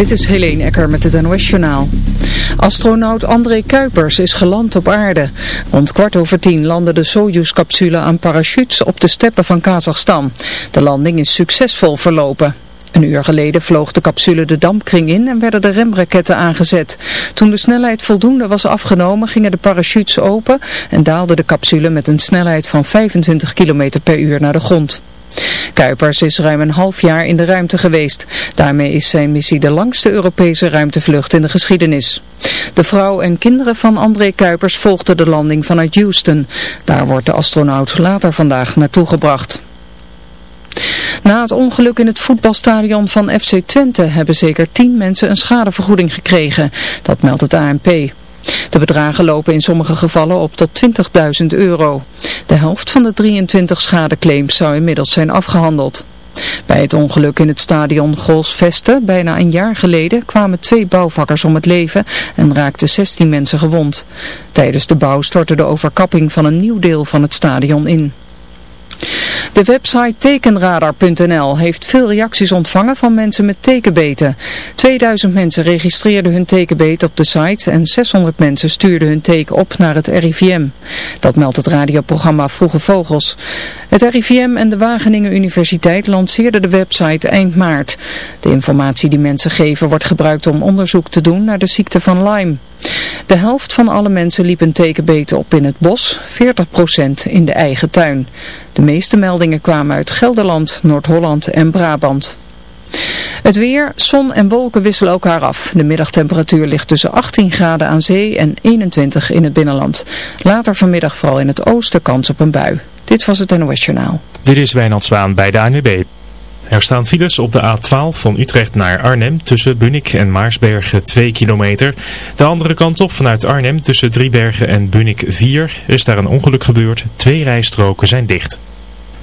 Dit is Helene Ecker met het NOS-journaal. Astronaut André Kuipers is geland op aarde. Rond kwart over tien landde de Soyuz-capsule aan parachutes op de steppen van Kazachstan. De landing is succesvol verlopen. Een uur geleden vloog de capsule de dampkring in en werden de remraketten aangezet. Toen de snelheid voldoende was afgenomen gingen de parachutes open en daalde de capsule met een snelheid van 25 km per uur naar de grond. Kuipers is ruim een half jaar in de ruimte geweest. Daarmee is zijn missie de langste Europese ruimtevlucht in de geschiedenis. De vrouw en kinderen van André Kuipers volgden de landing vanuit Houston. Daar wordt de astronaut later vandaag naartoe gebracht. Na het ongeluk in het voetbalstadion van FC Twente hebben zeker tien mensen een schadevergoeding gekregen. Dat meldt het ANP. De bedragen lopen in sommige gevallen op tot 20.000 euro. De helft van de 23 schadeclaims zou inmiddels zijn afgehandeld. Bij het ongeluk in het stadion Golsveste bijna een jaar geleden kwamen twee bouwvakkers om het leven en raakten 16 mensen gewond. Tijdens de bouw stortte de overkapping van een nieuw deel van het stadion in. De website tekenradar.nl heeft veel reacties ontvangen van mensen met tekenbeten. 2000 mensen registreerden hun tekenbeet op de site en 600 mensen stuurden hun teken op naar het RIVM. Dat meldt het radioprogramma Vroege Vogels. Het RIVM en de Wageningen Universiteit lanceerden de website eind maart. De informatie die mensen geven wordt gebruikt om onderzoek te doen naar de ziekte van Lyme. De helft van alle mensen liep een tekenbeten op in het bos, 40% in de eigen tuin. De meeste meldingen kwamen uit Gelderland, Noord-Holland en Brabant. Het weer, zon en wolken wisselen elkaar af. De middagtemperatuur ligt tussen 18 graden aan zee en 21 in het binnenland. Later vanmiddag vooral in het oosten kans op een bui. Dit was het NOS Journaal. Dit is Wijnand Zwaan bij de ANWB. Er staan files op de A12 van Utrecht naar Arnhem tussen Bunnik en Maarsbergen 2 kilometer. De andere kant op vanuit Arnhem tussen Driebergen en Bunnik 4 er is daar een ongeluk gebeurd. Twee rijstroken zijn dicht.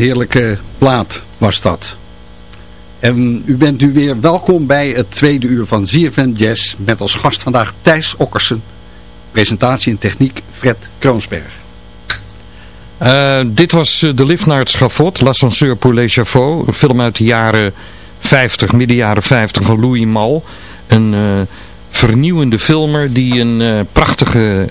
Heerlijke plaat was dat. En u bent nu weer welkom bij het tweede uur van ZFM Jazz met als gast vandaag Thijs Okkersen. Presentatie en techniek Fred Kroonsberg. Uh, dit was uh, De Lift naar het Schafot, L'Ascenseur pour les Chafaux. Een film uit de jaren 50, midden jaren 50 van Louis Mal. Een uh, vernieuwende filmer die een prachtige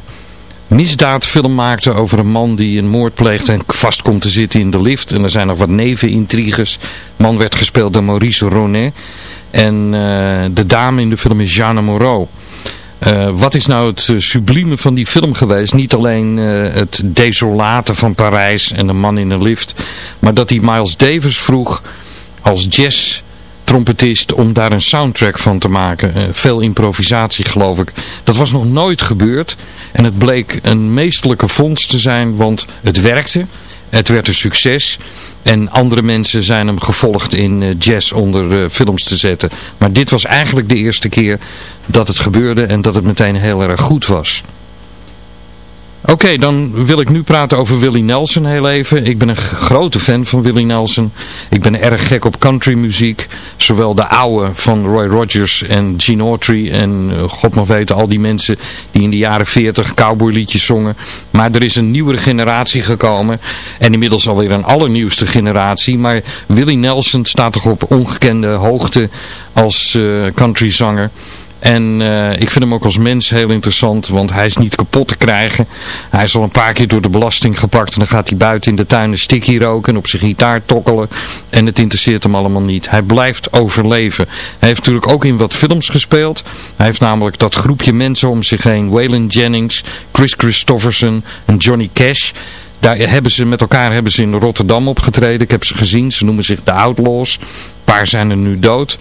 misdaadfilm maakte over een man die een moord pleegt en vast komt te zitten in de lift. En er zijn nog wat nevenintriges. De man werd gespeeld door Maurice Ronet. En de dame in de film is Jeanne Moreau. Uh, wat is nou het uh, sublieme van die film geweest? Niet alleen het desolate van Parijs en de man in een lift. Maar dat hij Miles Davis vroeg als jazz trompetist om daar een soundtrack van te maken. veel improvisatie geloof ik. Dat was nog nooit gebeurd. En het bleek een meestelijke vondst te zijn, want het werkte. Het werd een succes. En andere mensen zijn hem gevolgd in uh, jazz onder uh, films te zetten. Maar dit was eigenlijk de eerste keer dat het gebeurde en dat het meteen heel erg goed was. Oké, dan wil ik nu praten over Willie Nelson heel even. Ik ben een grote fan van Willie Nelson. Ik ben erg gek op country muziek. Zowel de oude van Roy Rogers en Gene Autry. En uh, god mag weten al die mensen die in de jaren 40 cowboyliedjes zongen. Maar er is een nieuwere generatie gekomen. En inmiddels alweer een allernieuwste generatie. Maar Willie Nelson staat toch op ongekende hoogte als uh, countryzanger. En uh, ik vind hem ook als mens heel interessant, want hij is niet kapot te krijgen. Hij is al een paar keer door de belasting gepakt en dan gaat hij buiten in de tuin een stikkie roken en op zijn gitaar tokkelen. En het interesseert hem allemaal niet. Hij blijft overleven. Hij heeft natuurlijk ook in wat films gespeeld. Hij heeft namelijk dat groepje mensen om zich heen. Waylon Jennings, Chris Christofferson en Johnny Cash. Daar hebben ze, met elkaar hebben ze in Rotterdam opgetreden. Ik heb ze gezien. Ze noemen zich de Outlaws. Een paar zijn er nu dood.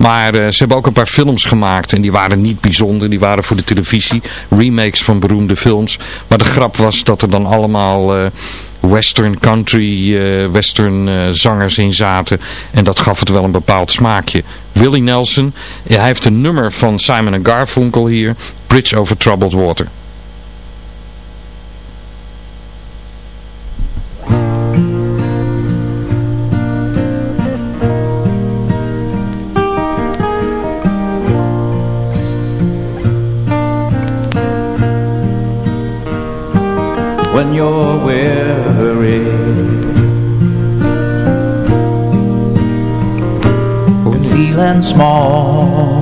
Maar uh, ze hebben ook een paar films gemaakt en die waren niet bijzonder. Die waren voor de televisie. Remakes van beroemde films. Maar de grap was dat er dan allemaal uh, western country, uh, western zangers in zaten. En dat gaf het wel een bepaald smaakje. Willie Nelson, hij heeft een nummer van Simon Garfunkel hier. Bridge over Troubled Water. When you're weary. When feeling small.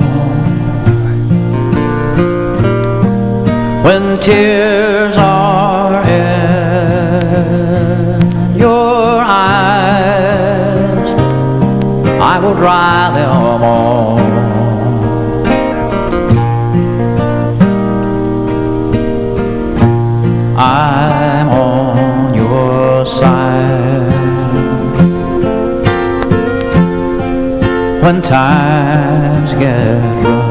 When tears are in your eyes I will dry them all When times get rough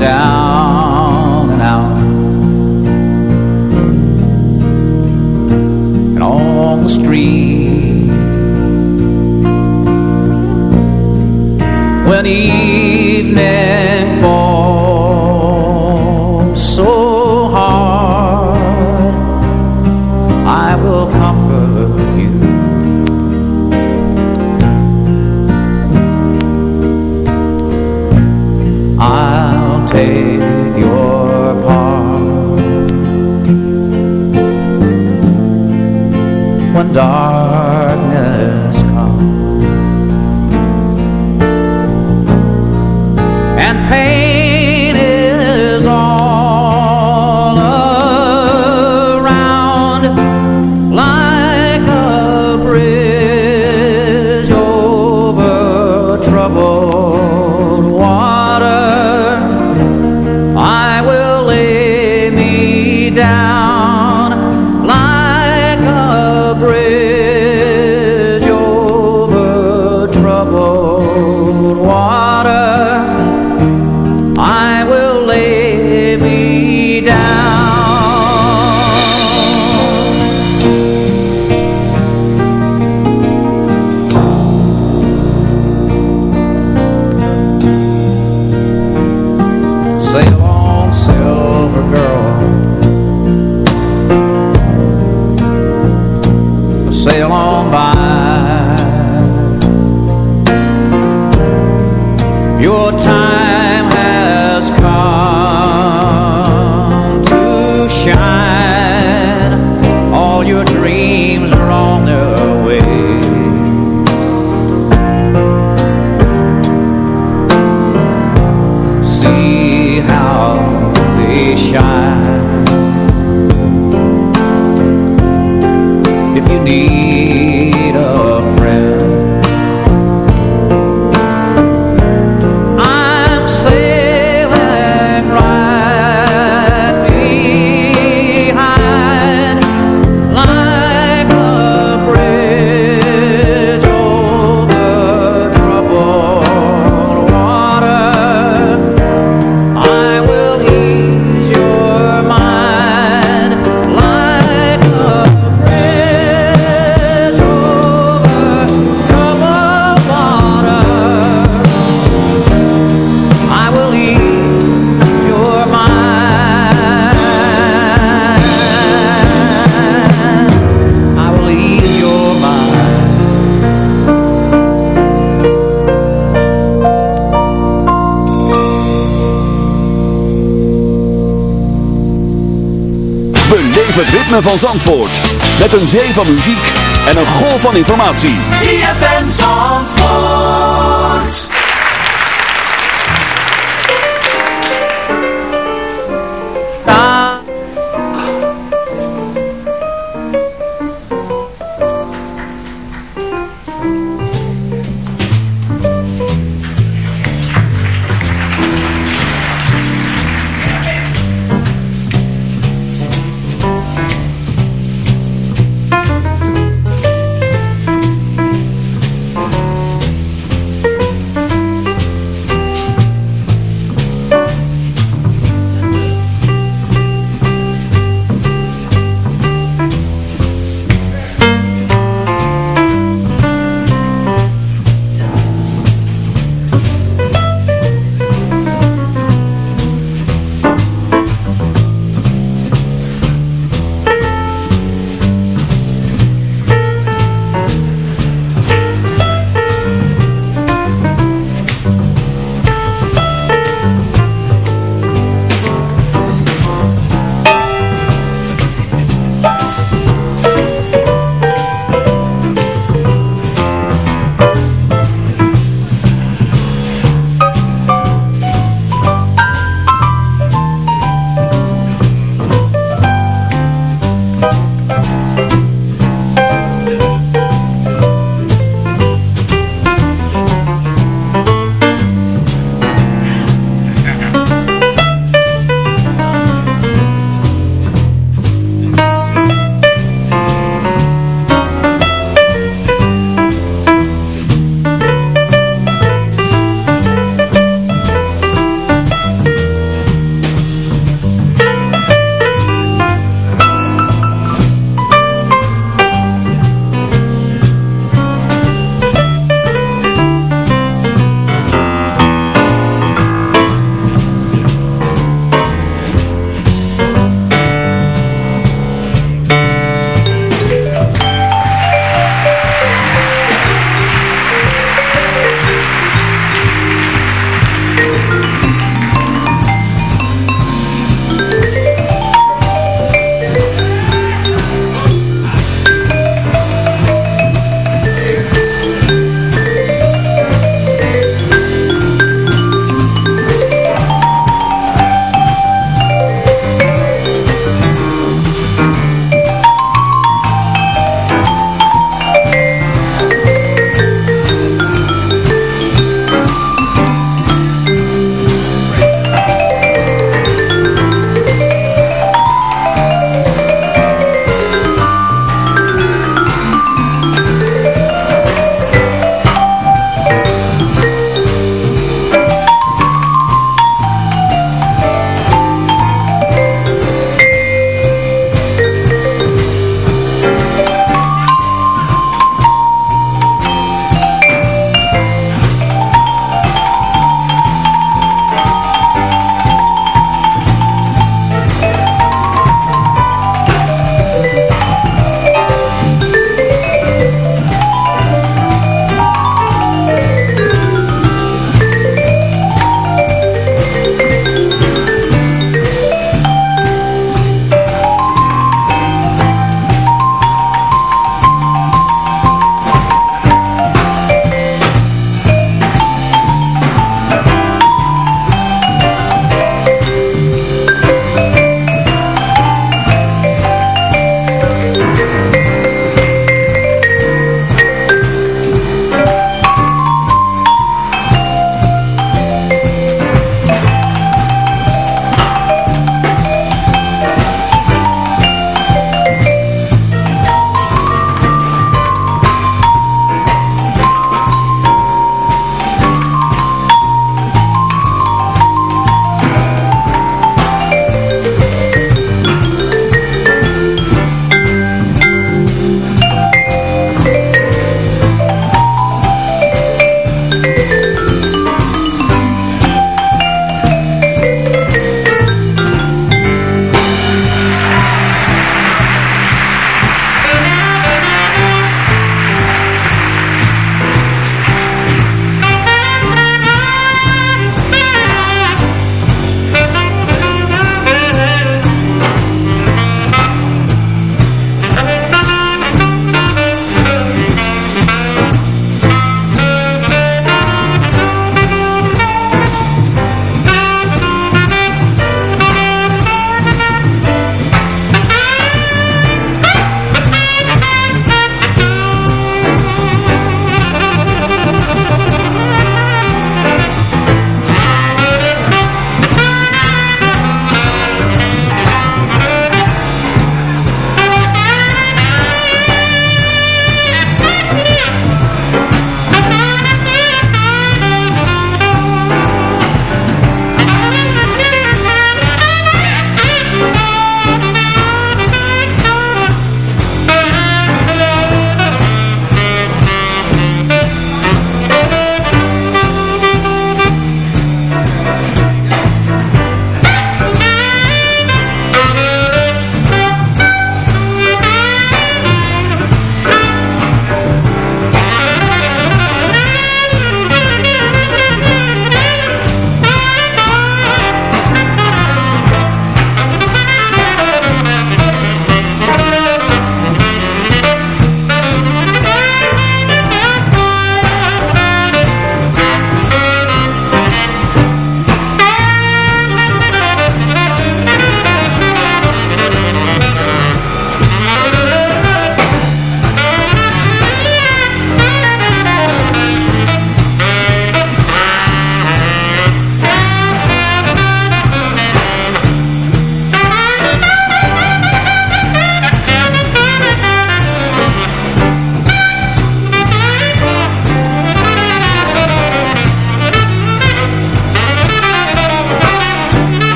down When van Zandvoort. Met een zee van muziek en een golf van informatie. ZFM Zandvoort.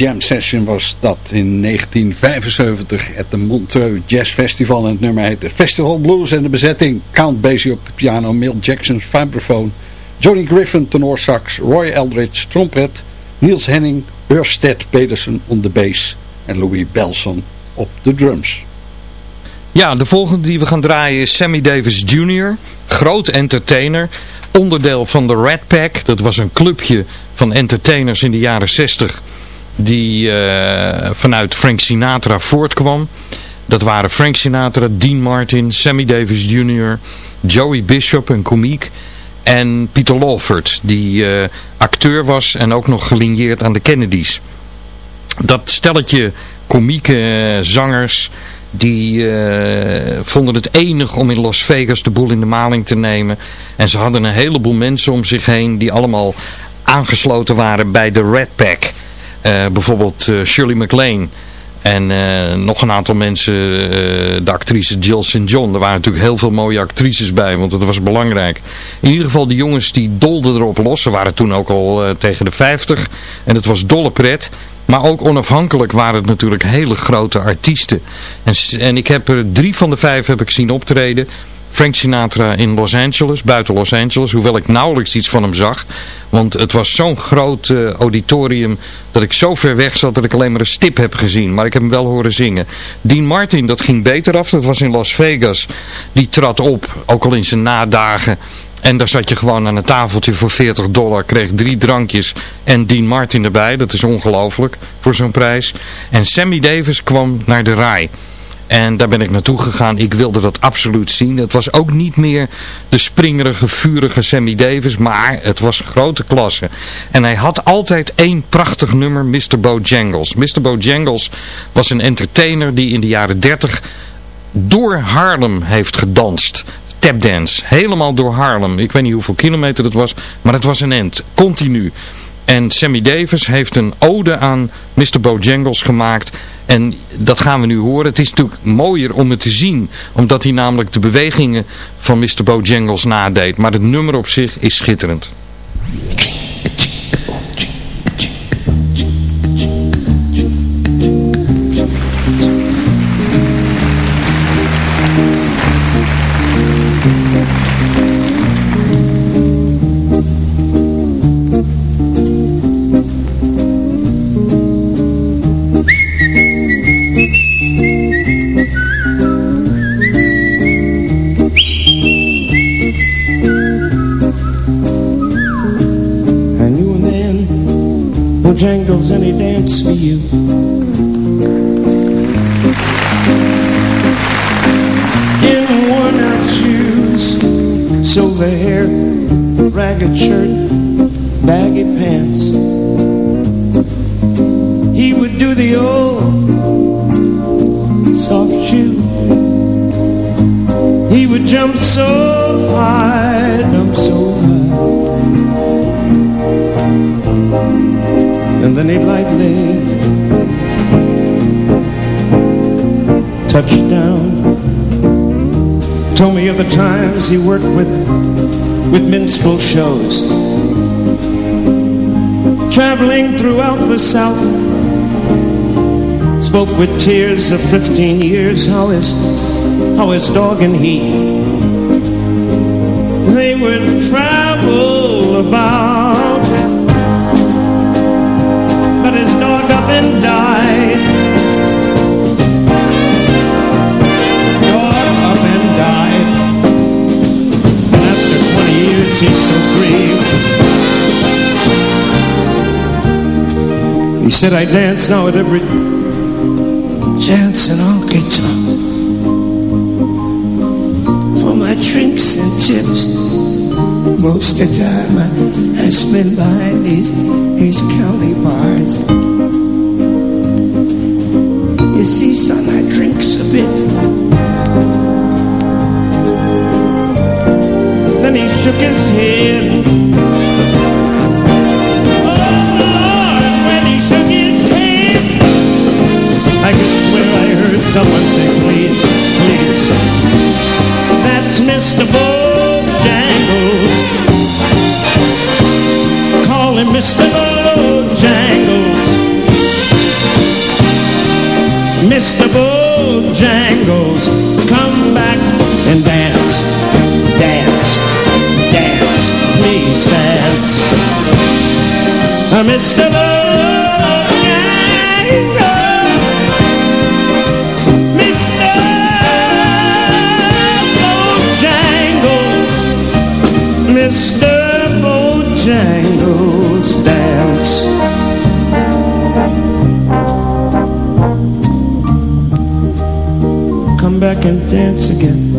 Jam Session was dat in 1975 at de Montreux Jazz Festival. En het nummer heette Festival Blues en de bezetting Count Basie op de piano, Milt Jackson vibraphone, Johnny Griffin sax, Roy Eldridge trompet, Niels Henning, Ørsted Pedersen op de bass en Louis Belson op de drums. Ja, de volgende die we gaan draaien is Sammy Davis Jr., groot entertainer, onderdeel van de Red Pack. Dat was een clubje van entertainers in de jaren 60 die uh, vanuit Frank Sinatra voortkwam. Dat waren Frank Sinatra, Dean Martin, Sammy Davis Jr., Joey Bishop, een komiek. En Peter Lawford, die uh, acteur was en ook nog gelinieerd aan de Kennedys. Dat stelletje komieke zangers die vonden het enig om in Las Vegas de boel in de maling te nemen. En ze hadden een heleboel mensen om zich heen die allemaal aangesloten waren bij de Red Pack. Uh, bijvoorbeeld uh, Shirley MacLaine. En nog een aantal mensen, de actrice Jill St. John. Er waren natuurlijk heel veel mooie actrices bij, want dat was belangrijk. In ieder geval, die jongens die dolden erop los. Ze waren toen ook al tegen de 50. En het was dolle pret. Maar ook onafhankelijk waren het natuurlijk hele grote artiesten. En, en ik heb er drie van de vijf heb ik zien optreden. Frank Sinatra in Los Angeles, buiten Los Angeles, hoewel ik nauwelijks iets van hem zag. Want het was zo'n groot uh, auditorium dat ik zo ver weg zat dat ik alleen maar een stip heb gezien. Maar ik heb hem wel horen zingen. Dean Martin, dat ging beter af, dat was in Las Vegas. Die trad op, ook al in zijn nadagen. En daar zat je gewoon aan een tafeltje voor 40 dollar, kreeg drie drankjes en Dean Martin erbij. Dat is ongelooflijk voor zo'n prijs. En Sammy Davis kwam naar de rij. En daar ben ik naartoe gegaan. Ik wilde dat absoluut zien. Het was ook niet meer de springerige, vurige Sammy Davis. Maar het was grote klasse. En hij had altijd één prachtig nummer, Mr. Bojangles. Mr. Bojangles was een entertainer die in de jaren 30 door Harlem heeft gedanst tapdance. Helemaal door Harlem. Ik weet niet hoeveel kilometer het was, maar het was een end. Continu. En Sammy Davis heeft een ode aan Mr. Bojangles gemaakt. En dat gaan we nu horen. Het is natuurlijk mooier om het te zien. Omdat hij namelijk de bewegingen van Mr. Bojangles nadeed. Maar het nummer op zich is schitterend. And he dance for you. In worn out shoes, silver hair, ragged shirt, baggy pants. He would do the old soft shoe. He would jump so high, jump so then lightly touched down. Told me of the times he worked with with minstrel shows, traveling throughout the South. Spoke with tears of 15 years how his how his dog and he they would travel about and died. Up and died. And after 20 years he still. He said I dance now at every chance and honky tonk. For my drinks and chips. Most of the time I, I spend behind these, these county bars. You see, son, I drinks a bit. Then he shook his head. Oh, Lord, when he shook his head, I could swear I heard someone say, please, please. That's Mr. Bojangles. Call him Mr. Bojangles. Mr. Bojangles, come back and dance, dance, dance, please dance. Uh, Mr. Bojangles, Mr. Bojangles, Mr. Bojangles. Back and dance again.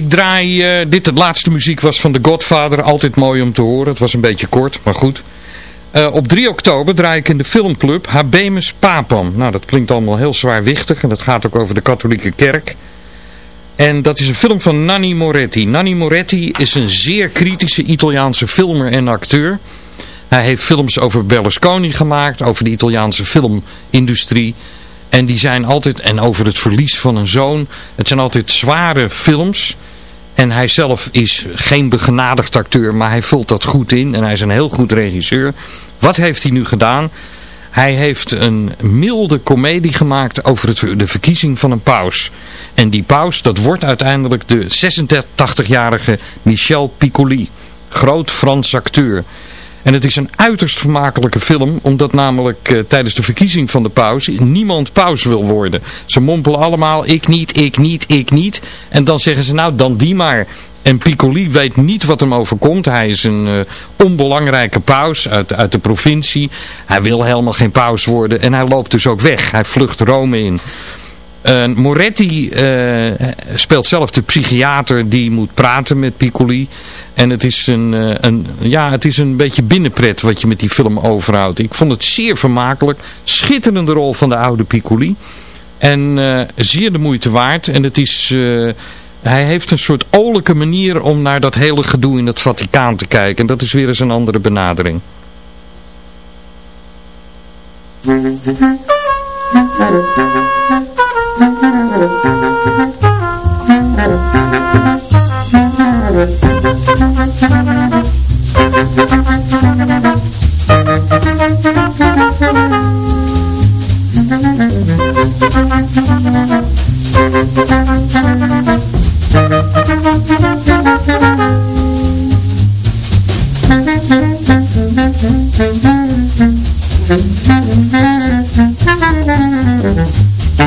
Ik draai, eh, dit de laatste muziek was van The Godfather, altijd mooi om te horen. Het was een beetje kort, maar goed. Eh, op 3 oktober draai ik in de filmclub Habemus Papam. Nou, dat klinkt allemaal heel zwaarwichtig en dat gaat ook over de katholieke kerk. En dat is een film van Nanni Moretti. Nanni Moretti is een zeer kritische Italiaanse filmer en acteur. Hij heeft films over Berlusconi gemaakt, over de Italiaanse filmindustrie. En die zijn altijd, en over het verlies van een zoon. Het zijn altijd zware films. En hij zelf is geen begenadigd acteur, maar hij vult dat goed in. En hij is een heel goed regisseur. Wat heeft hij nu gedaan? Hij heeft een milde komedie gemaakt over de verkiezing van een paus. En die paus, dat wordt uiteindelijk de 86-jarige Michel Piccoli. Groot Frans acteur. En het is een uiterst vermakelijke film, omdat namelijk eh, tijdens de verkiezing van de paus niemand paus wil worden. Ze mompelen allemaal, ik niet, ik niet, ik niet. En dan zeggen ze, nou dan die maar. En Piccoli weet niet wat hem overkomt. Hij is een uh, onbelangrijke paus uit, uit de provincie. Hij wil helemaal geen paus worden en hij loopt dus ook weg. Hij vlucht Rome in. Uh, Moretti eh, speelt zelf de psychiater die moet praten met Piccoli. En het is een, eh, een, ja, het is een beetje binnenpret wat je met die film overhoudt. Ik vond het zeer vermakelijk. Schitterende rol van de oude Piccoli. En zeer de moeite waard. En het is... hij heeft een soort olijke manier om naar dat hele gedoe in het Vaticaan te kijken. En dat is weer eens een andere benadering. Mm-hmm. Mm-hmm.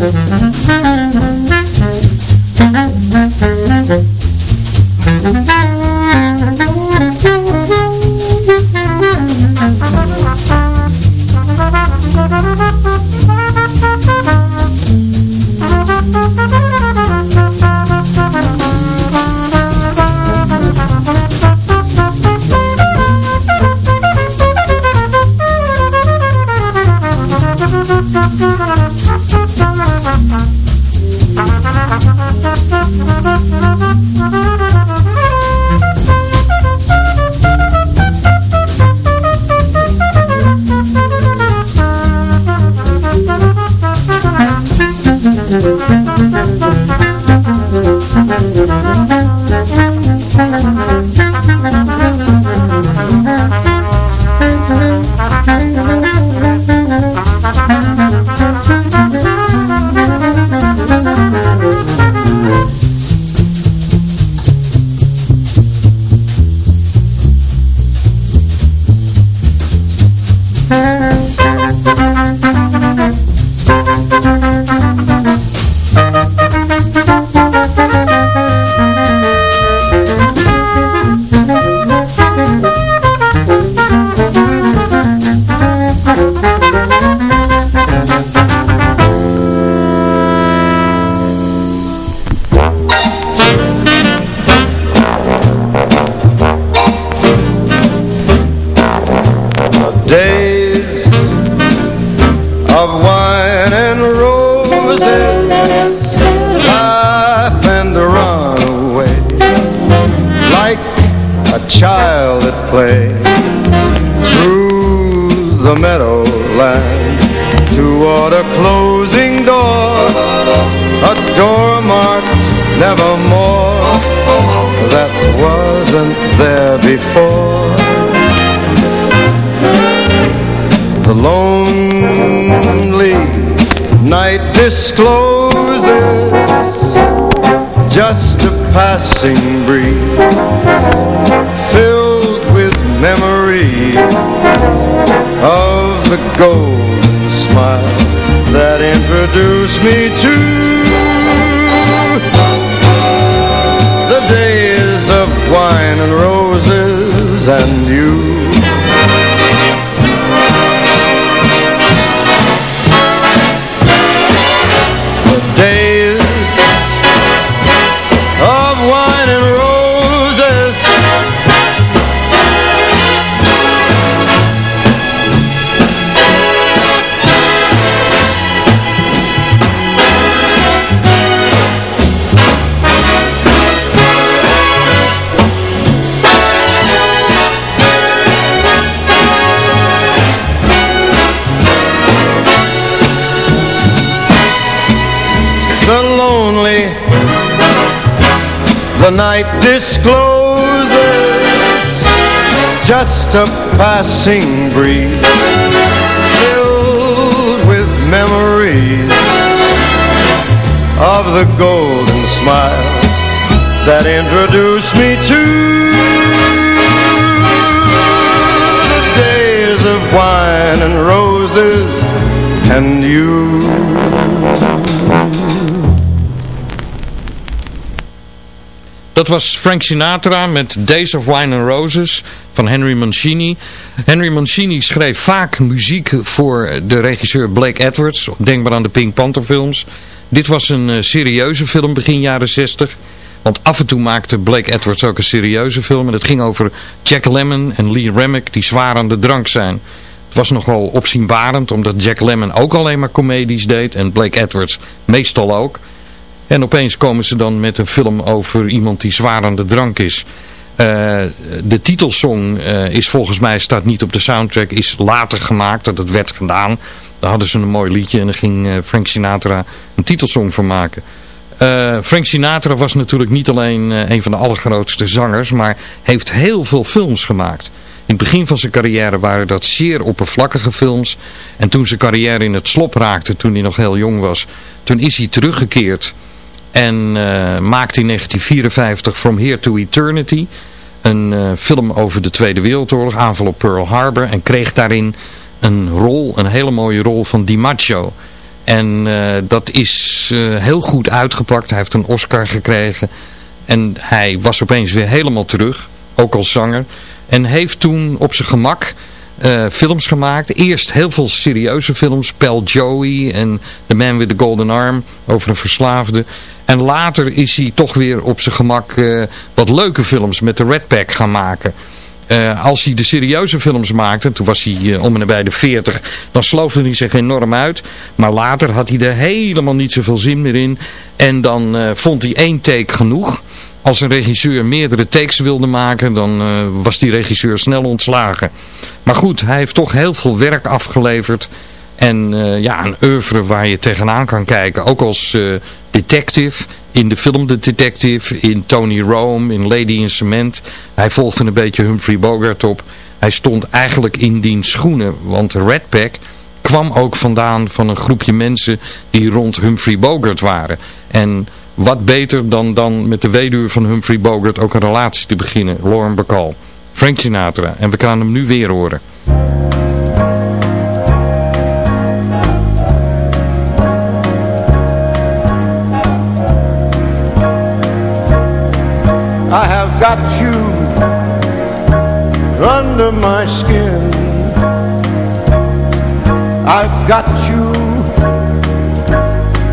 Mm-hmm. Thank memory of the golden smile that introduced me to the days of wine and roses and you. Just a passing breeze filled with memories of the golden smile that introduced me to the days of wine and roses and you. Dat was Frank Sinatra met Days of Wine and Roses van Henry Mancini. Henry Mancini schreef vaak muziek voor de regisseur Blake Edwards. Denk maar aan de Pink Panther films. Dit was een eh, serieuze film begin jaren 60. Want af en toe maakte Blake Edwards ook een serieuze film. En het ging over Jack Lemmon en Lee Remick die zwaar aan de drank zijn. Het was nogal opzienbarend omdat Jack Lemmon ook alleen maar comedies deed. En Blake Edwards meestal ook. En opeens komen ze dan met een film over iemand die zwaar aan de drank is. Eh, de titelsong eh, is volgens mij, staat niet op de soundtrack, is later gemaakt. Dat het werd gedaan. Daar hadden ze een mooi liedje en daar ging eh, Frank Sinatra een titelsong van maken. Frank Sinatra was natuurlijk niet alleen een van de allergrootste zangers, maar heeft heel veel films gemaakt. In het begin van zijn carrière waren dat zeer oppervlakkige films. En toen zijn carrière in het slop raakte, toen hij nog heel jong was, toen is hij teruggekeerd en uh, maakte in 1954 From Here to Eternity. Een uh, film over de Tweede Wereldoorlog, aanval op Pearl Harbor. En kreeg daarin een rol, een hele mooie rol van DiMaggio. En uh, dat is heel goed uitgepakt. Hij heeft een Oscar gekregen. En hij was opeens weer helemaal terug, ook als zanger. En heeft toen op zijn gemak films gemaakt. Eerst heel veel serieuze films. Pal Joey en The Man with the Golden Arm over een verslaafde. En later is hij toch weer op zijn gemak uh, wat leuke films met de Red Pack gaan maken. Uh, als hij de serieuze films maakte, toen was hij uh, om en nabij de 40, dan sloofde hij zich enorm uit. Maar later had hij er helemaal niet zoveel zin meer in. En dan vond hij één take genoeg. Als een regisseur meerdere takes wilde maken, dan was die regisseur snel ontslagen. Maar goed, hij heeft toch heel veel werk afgeleverd. En ja, een oeuvre waar je tegenaan kan kijken. Ook als detective in de film The Detective, in Tony Rome, in Lady in Cement. Hij volgde een beetje Humphrey Bogart op. Hij stond eigenlijk in diens schoenen, want Red Pack kwam ook vandaan van een groepje mensen die rond Humphrey Bogart waren. En wat beter dan, dan met de weduwe van Humphrey Bogart ook een relatie te beginnen, Lauren Bacall. Frank Sinatra. En we gaan hem nu weer horen. I have got you under my skin. I've got you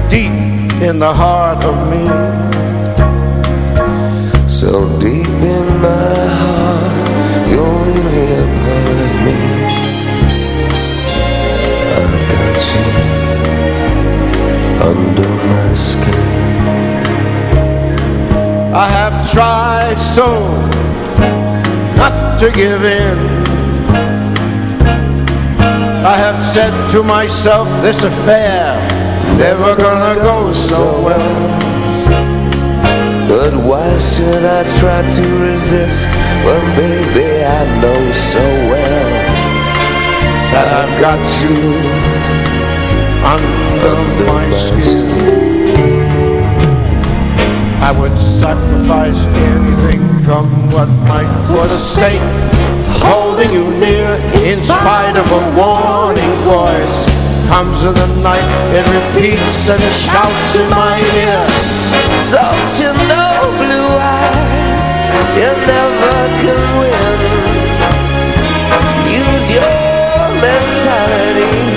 deep in the heart of me. So deep in my heart you're really a part of me. I've got you under my skin. I have tried so not to give in. I have said to myself, this affair never gonna go so well. But why should I try to resist when baby I know so well that I've got you under, under my, my skin. skin. I would sacrifice anything come what might for the sake of holding you near in spite of a warning voice. Comes in the night it repeats and shouts in my ear. Don't you know blue eyes you never can win. Use your mentality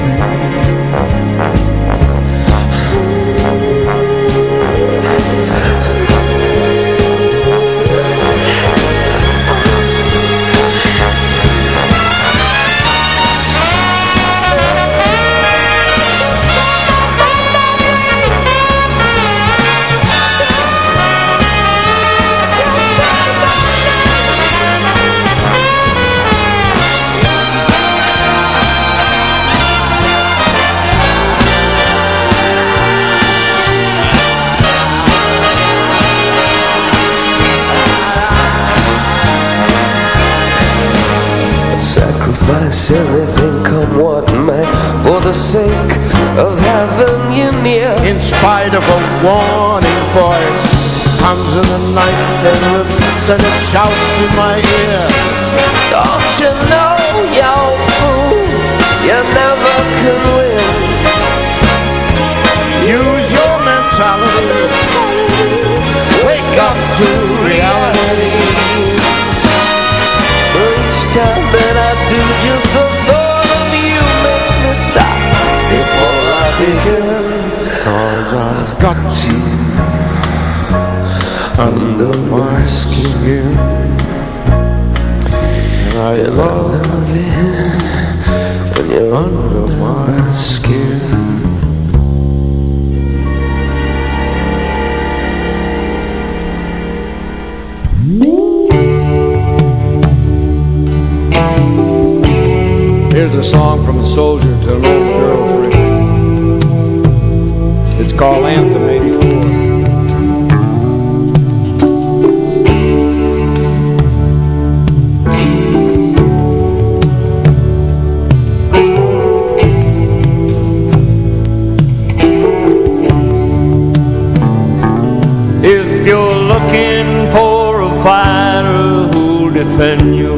Defend you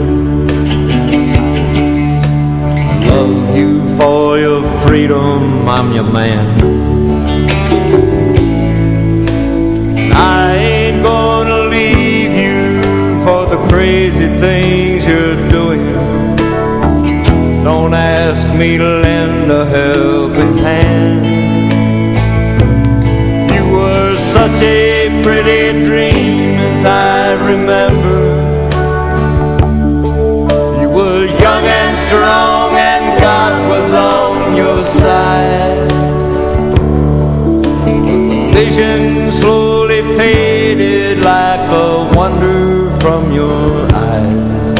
love you for your freedom, I'm your man. I ain't gonna leave you for the crazy things you're doing. Don't ask me to lend a helping hand. You were such a pretty dream strong and God was on your side. Vision slowly faded like a wonder from your eyes.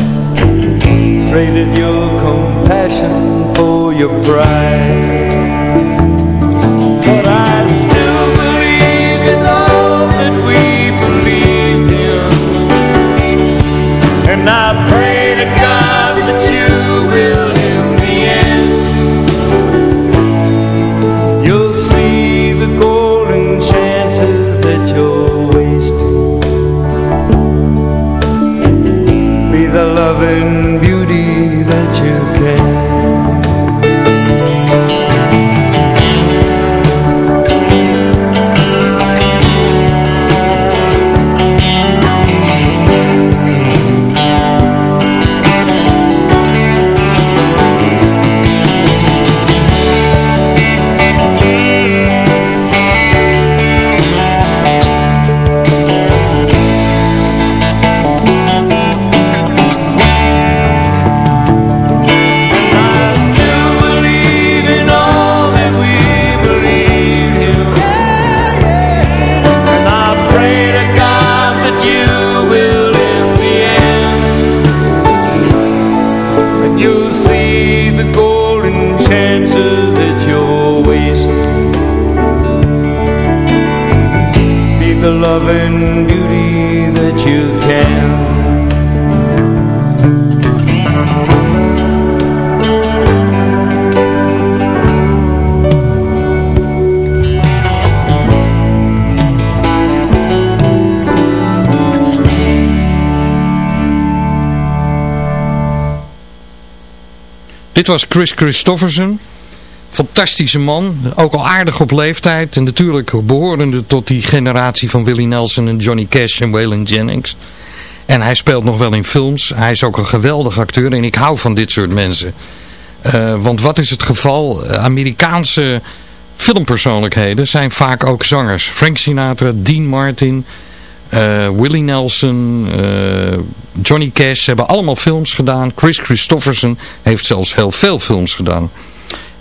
Traded your compassion for your pride. Dit was Chris Christofferson. Fantastische man, ook al aardig op leeftijd. En natuurlijk behorende tot die generatie van Willie Nelson en Johnny Cash en Waylon Jennings. En hij speelt nog wel in films. Hij is ook een geweldig acteur en ik hou van dit soort mensen. Uh, want wat is het geval? Amerikaanse filmpersoonlijkheden zijn vaak ook zangers. Frank Sinatra, Dean Martin, uh, Willie Nelson, uh, Johnny Cash hebben allemaal films gedaan. Chris Christofferson heeft zelfs heel veel films gedaan.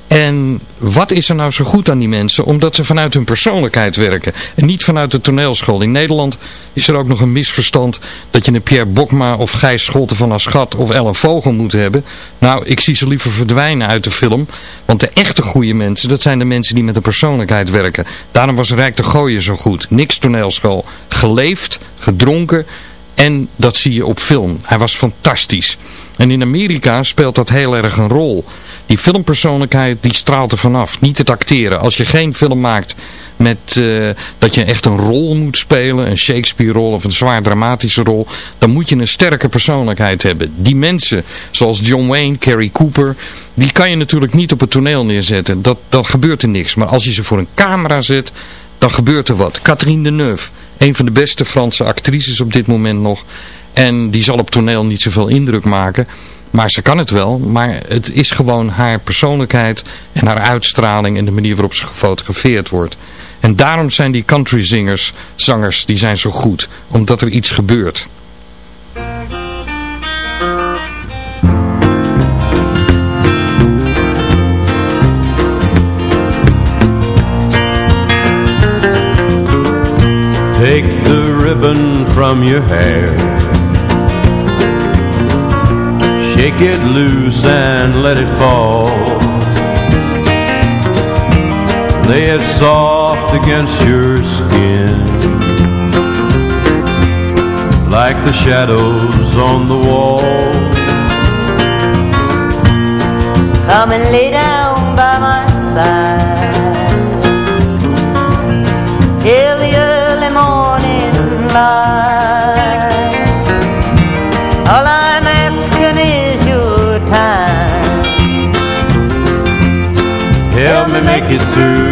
En wat is er nou zo goed aan die mensen? Omdat ze vanuit hun persoonlijkheid werken. En niet vanuit de toneelschool. In Nederland is er ook nog een misverstand dat je een Pierre Bokma of Gijs Scholten van Aschat of Ellen Vogel moet hebben. Nou, ik zie ze liever verdwijnen uit de film. Want de echte goede mensen, dat zijn de mensen die met de persoonlijkheid werken. Daarom was Rijk de Gooien zo goed. Niks toneelschool. Geleefd, gedronken en dat zie je op film. Hij was fantastisch. En in Amerika speelt dat heel erg een rol. Die filmpersoonlijkheid die straalt er vanaf. Niet het acteren. Als je geen film maakt met uh, dat je echt een rol moet spelen. Een Shakespeare rol of een zwaar dramatische rol. Dan moet je een sterke persoonlijkheid hebben. Die mensen zoals John Wayne, Carrie Cooper. Die kan je natuurlijk niet op het toneel neerzetten. Dat, dat gebeurt er niks. Maar als je ze voor een camera zet. Dan gebeurt er wat. Catherine Deneuve. Een van de beste Franse actrices op dit moment nog. En die zal op toneel niet zoveel indruk maken. Maar ze kan het wel. Maar het is gewoon haar persoonlijkheid en haar uitstraling en de manier waarop ze gefotografeerd wordt. En daarom zijn die countryzingers, zangers, die zijn zo goed. Omdat er iets gebeurt. Take the ribbon from your hair. Shake it loose and let it fall. Lay it soft against your skin. Like the shadows on the wall. Come and lay down by my side make it through.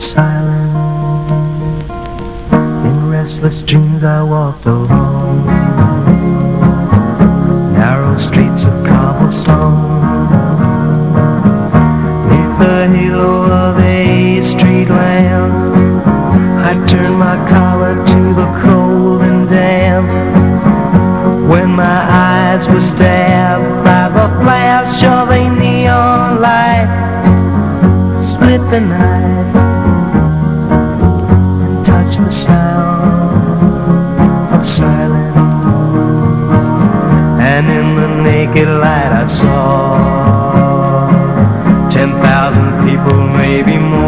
of silence. In restless dreams I walked along narrow streets of cobblestone. Neath the halo of a street lamp, I turned my collar to the cold and damp. When my eyes were stabbed by the flash of a neon light, split the night and sound of silence. And in the naked light I saw ten thousand people, maybe more.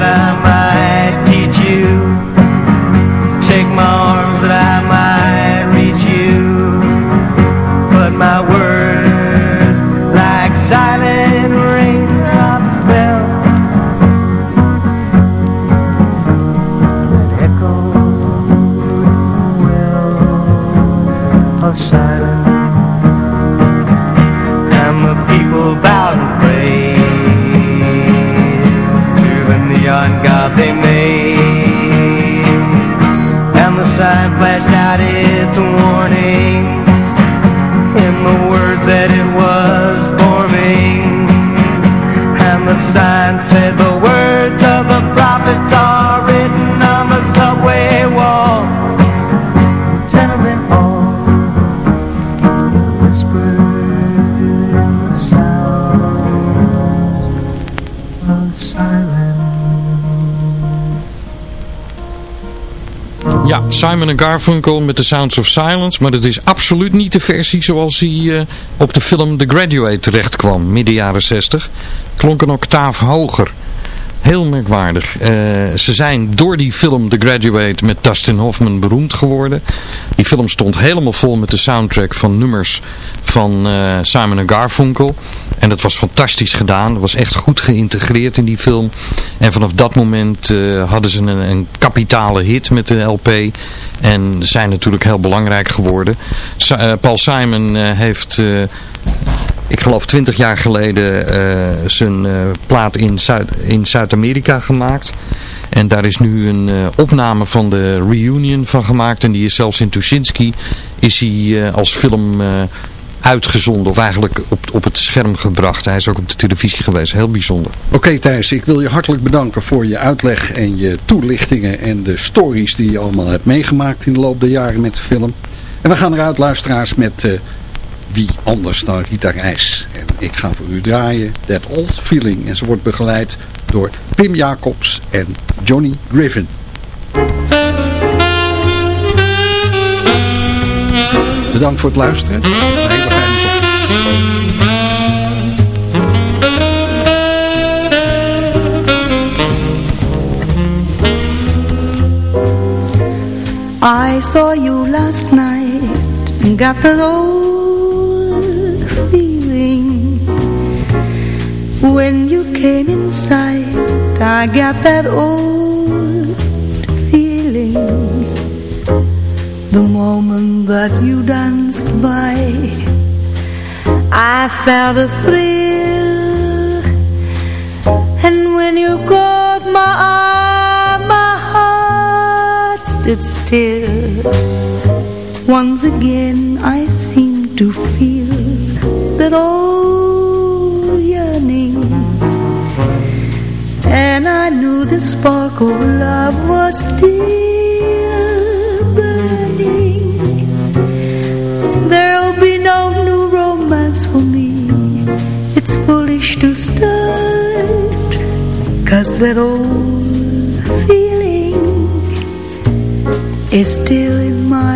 My Simon Garfunkel met The Sounds of Silence. Maar dat is absoluut niet de versie zoals hij eh, op de film The Graduate terecht kwam, midden jaren 60. Klonk een octaaf hoger. Heel merkwaardig. Eh, ze zijn door die film The Graduate met Dustin Hoffman beroemd geworden. Die film stond helemaal vol met de soundtrack van nummers van eh, Simon Garfunkel. En dat was fantastisch gedaan. Dat was echt goed geïntegreerd in die film. En vanaf dat moment eh, hadden ze een, een kapitale hit met de LP. En zijn natuurlijk heel belangrijk geworden. Eh, Paul Simon eh, heeft... ik geloof 20 jaar geleden zijn plaat in Zuid- in Zuid-Amerika gemaakt. En daar is nu een opname van de reunion van gemaakt. En die is zelfs in Tuschinski is hij als film uitgezonden. Of eigenlijk op, op het scherm gebracht. Hij is ook op de televisie geweest. Heel bijzonder. Oké Thijs, ik wil je hartelijk bedanken voor je uitleg en je toelichtingen en de stories die je allemaal hebt meegemaakt in de loop der jaren met de film. En we gaan eruit luisteraars met eh, wie anders dan Rita Reis. En ik ga voor u draaien That Old Feeling en ze wordt begeleid door Pim Jacobs en Johnny Griffin. Bedankt voor het luisteren. I saw you last night and got that old feeling When you came inside I got that old The moment that you danced by. I felt a thrill. And when you caught my eye My heart stood still. Once again I seemed to feel That old yearning. And I knew the spark of love was still feeling is still in my